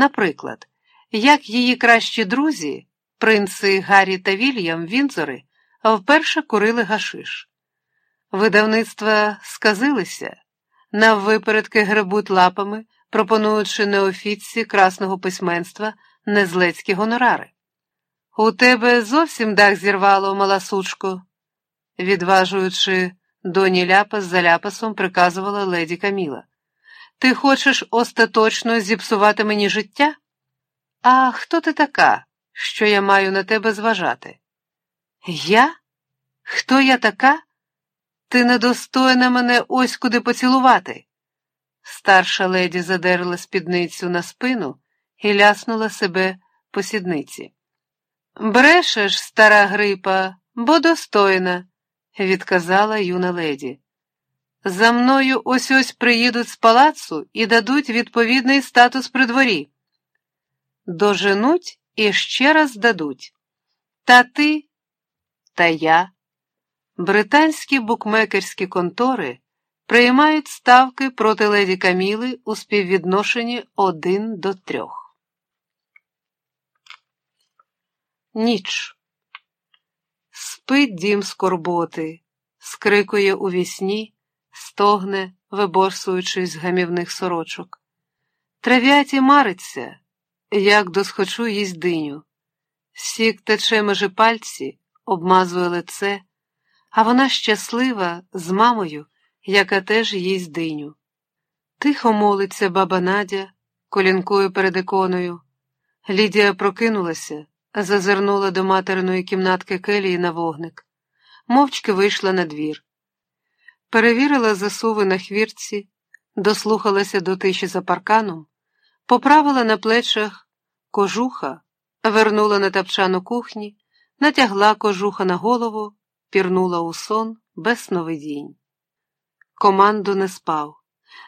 Наприклад, як її кращі друзі, принци Гаррі та Вільям Вінзори, вперше курили гашиш. Видавництва сказилися, наввипередки гребуть лапами, пропонуючи неофітці красного письменства незлецькі гонорари. У тебе зовсім дах зірвало, мала сучко, відважуючи доні ляпас за ляпасом, приказувала леді Каміла. Ти хочеш остаточно зіпсувати мені життя? А хто ти така, що я маю на тебе зважати? Я? Хто я така? Ти недостойна мене ось куди поцілувати. Старша леді задерла спідницю на спину і ляснула себе по сідниці. Брешеш, стара грипа, бо достойна, відказала юна леді. За мною ось ось приїдуть з палацу і дадуть відповідний статус при дворі. Доженуть і ще раз дадуть. Та ти, та я. Британські букмекерські контори приймають ставки проти леді Каміли у співвідношенні один до трьох. Ніч. Спить дім скорботи, скрикує у вісні, стогне, виборсуючись з гамівних сорочок. Трав'яті мариться, як досхочу їсть диню. Сік тече межи пальці, обмазує лице, а вона щаслива з мамою, яка теж їсть диню. Тихо молиться баба Надя, колінкою перед іконою. Лідія прокинулася, зазирнула до материної кімнатки келії на вогник, мовчки вийшла на двір. Перевірила засуви на хвірці, дослухалася до тиші за парканом, поправила на плечах кожуха, вернула на тапчану кухні, натягла кожуха на голову, пірнула у сон без сновидінь. Команду не спав.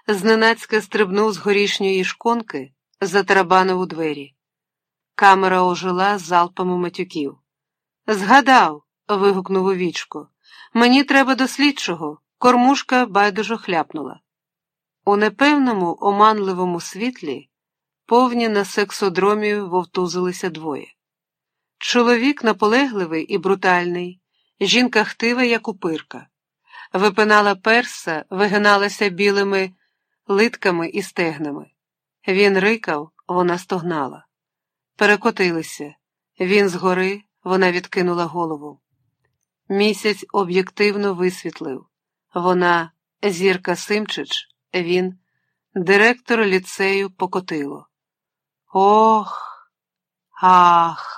Зненацька стрибнув з горішньої шконки, затарабанив у двері. Камера ожила залпами матюків. Згадав. вигукнув у вічко. Мені треба до слідчого. Кормушка байдужо хляпнула. У непевному, оманливому світлі повні на сексодромію вовтузилися двоє. Чоловік наполегливий і брутальний, жінка хтива, як упирка, випинала перса, вигиналася білими литками і стегнами. Він рикав, вона стогнала. Перекотилися. Він згори, вона відкинула голову. Місяць об'єктивно висвітлив. Вона Зірка Симчич, він, директор ліцею Покотило. Ох, ах.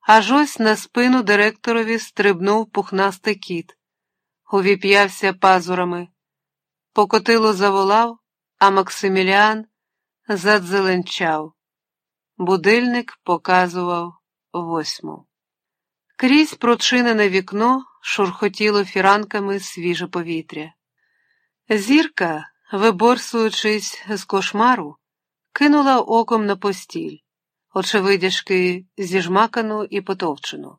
Аж ось на спину директорові стрибнув пухнастий кіт, увіп'явся пазурами. Покотило заволав, а Максиміліан задзеленчав. Будильник показував восьму. Крізь прочинене вікно шурхотіло фіранками свіже повітря. Зірка, виборсуючись з кошмару, кинула оком на постіль, очевидяшки зіжмакану і потовчену.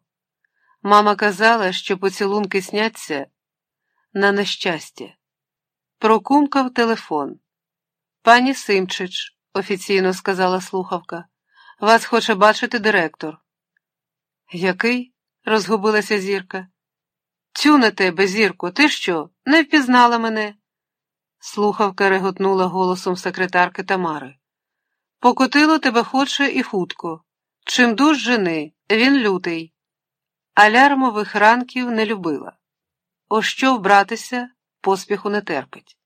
Мама казала, що поцілунки сняться на нещастя. Прокумкав телефон. Пані Симчич, офіційно сказала слухавка, вас хоче бачити директор. Який? розгубилася зірка. Тю на тебе, зірко, ти що, не впізнала мене? Слухавка реготнула голосом секретарки Тамари. Покотило тебе хоче і хутко. Чим дуж жени, він лютий. Алярмових ранків не любила. О що вбратися, поспіху не терпить.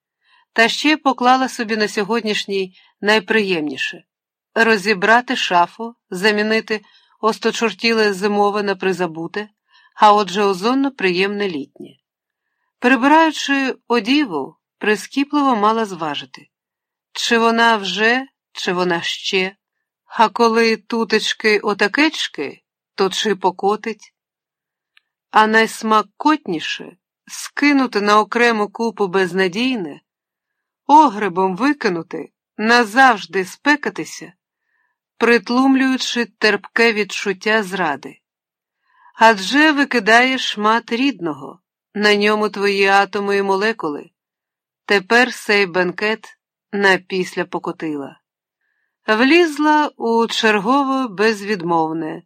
Та ще поклала собі на сьогоднішній найприємніше розібрати шафу, замінити осточортіле зимове на призабуте, а отже озонно приємне літнє. Перебираючи одіву, прискіпливо мала зважити, чи вона вже, чи вона ще, а коли тутечки отакечки, то чи покотить. А найсмакотніше скинути на окрему купу безнадійне, огребом викинути, назавжди спекатися, притлумлюючи терпке відчуття зради. Адже викидаєш шмат рідного, на ньому твої атоми і молекули. Тепер сей бенкет напісля покотила. влізла у чергове безвідмовне.